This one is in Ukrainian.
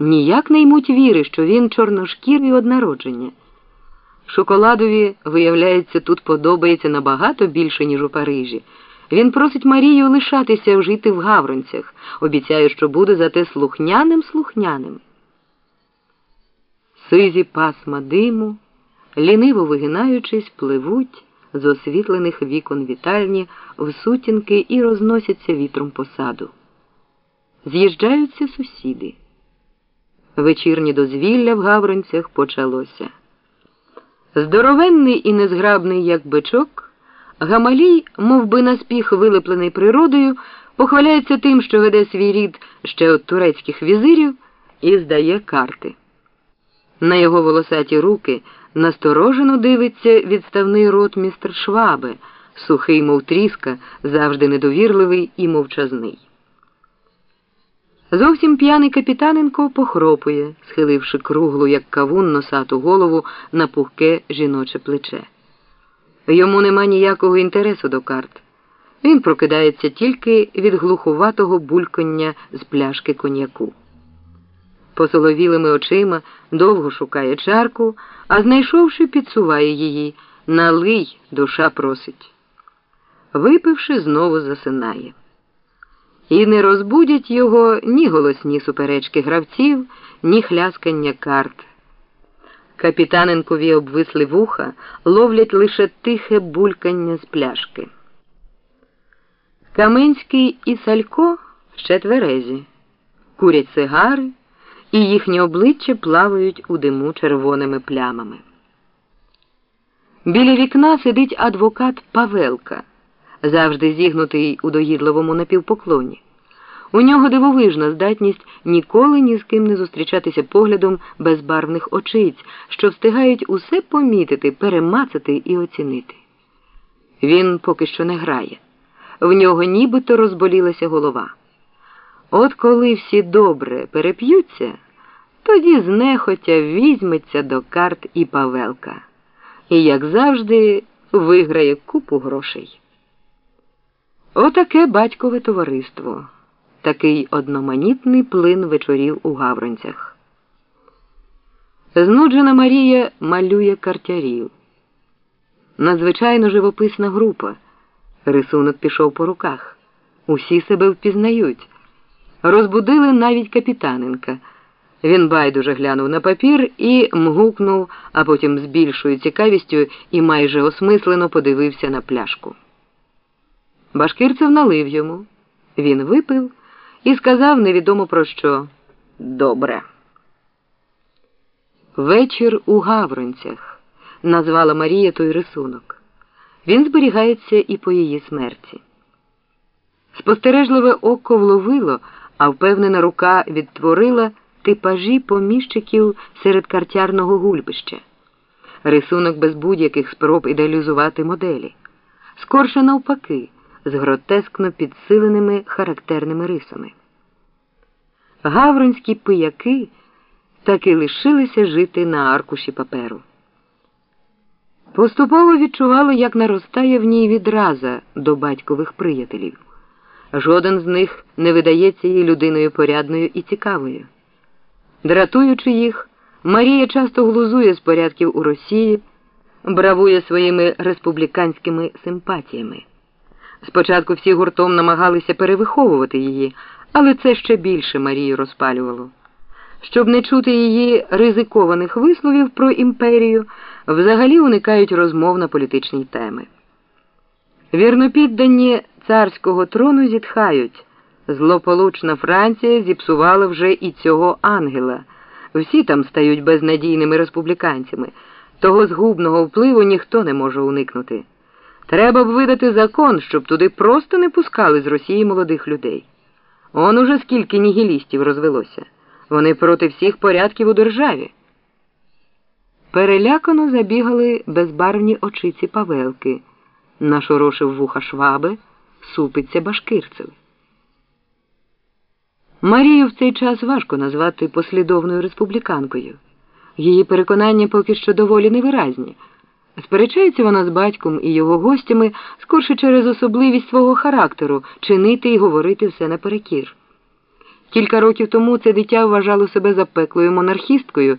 Ніяк не ймуть віри, що він чорношкірий однародження. Шоколадові, виявляється, тут подобається набагато більше, ніж у Парижі. Він просить Марію лишатися жити в Гавронцях, обіцяє, що буде зате слухняним слухняним. Сизі пасма диму, ліниво вигинаючись, пливуть з освітлених вікон вітальні в сутінки і розносяться вітром по саду. З'їжджаються сусіди. Вечірнє дозвілля в Гавронцях почалося. Здоровенний і незграбний, як бичок, Гамалій, мов би наспіх вилеплений природою, похваляється тим, що веде свій рід ще от турецьких візирів і здає карти. На його волосаті руки насторожено дивиться відставний рот містер Швабе, сухий, мов тріска, завжди недовірливий і мовчазний. Зовсім п'яний капітаненко похропує, схиливши круглу, як кавун, носату голову на пухке жіноче плече. Йому нема ніякого інтересу до карт. Він прокидається тільки від глухуватого булькання з пляшки коньяку. Посоловілими очима довго шукає чарку, а знайшовши, підсуває її. Налий, душа просить. Випивши, знову засинає. І не розбудять його ні голосні суперечки гравців, ні хляскання карт. Капітаненкові обвисли вуха, ловлять лише тихе булькання з пляшки. Каменський і Салько ще тверезі, курять сигари, і їхні обличчя плавають у диму червоними плямами. Біля вікна сидить адвокат Павелка завжди зігнутий у доїдливому напівпоклоні. У нього дивовижна здатність ніколи ні з ким не зустрічатися поглядом безбарвних очиць, що встигають усе помітити, перемацати і оцінити. Він поки що не грає, в нього нібито розболілася голова. От коли всі добре переп'ються, тоді знехотя візьметься до карт і Павелка, і, як завжди, виграє купу грошей. Отаке батькове товариство, такий одноманітний плин вечорів у Гавронцях. Знуджена Марія малює картярів. Надзвичайно живописна група. Рисунок пішов по руках. Усі себе впізнають. Розбудили навіть капітаненка. Він байдуже глянув на папір і мгукнув, а потім з більшою цікавістю і майже осмислено подивився на пляшку. Башкирцев налив йому. Він випив і сказав невідомо про що добре. Вечір у Гавронцях назвала Марія той рисунок. Він зберігається і по її смерті. Спостережливе око вловило, а впевнена рука відтворила типажі поміщиків серед картярного гульбища. Рисунок без будь-яких спроб ідеалізувати моделі. Скорше навпаки з гротескно підсиленими характерними рисами. Гавронські пияки таки лишилися жити на аркуші паперу. Поступово відчувало, як наростає в ній відраза до батькових приятелів. Жоден з них не видається їй людиною порядною і цікавою. Дратуючи їх, Марія часто глузує з порядків у Росії, бравує своїми республіканськими симпатіями. Спочатку всі гуртом намагалися перевиховувати її, але це ще більше Марію розпалювало. Щоб не чути її ризикованих висловів про імперію, взагалі уникають розмов на політичні теми. Вірнопіддані царського трону зітхають. Злополучна Франція зіпсувала вже і цього ангела. Всі там стають безнадійними республіканцями. Того згубного впливу ніхто не може уникнути. Треба б видати закон, щоб туди просто не пускали з Росії молодих людей. Он уже скільки нігілістів розвелося. Вони проти всіх порядків у державі. Перелякано забігали безбарвні очиці Павелки, нашорошив вуха шваби, супиться башкирцев. Марію в цей час важко назвати послідовною республіканкою. Її переконання поки що доволі невиразні. Сперечається вона з батьком і його гостями скорше через особливість свого характеру чинити і говорити все наперекір. Кілька років тому це дитя вважало себе запеклою монархісткою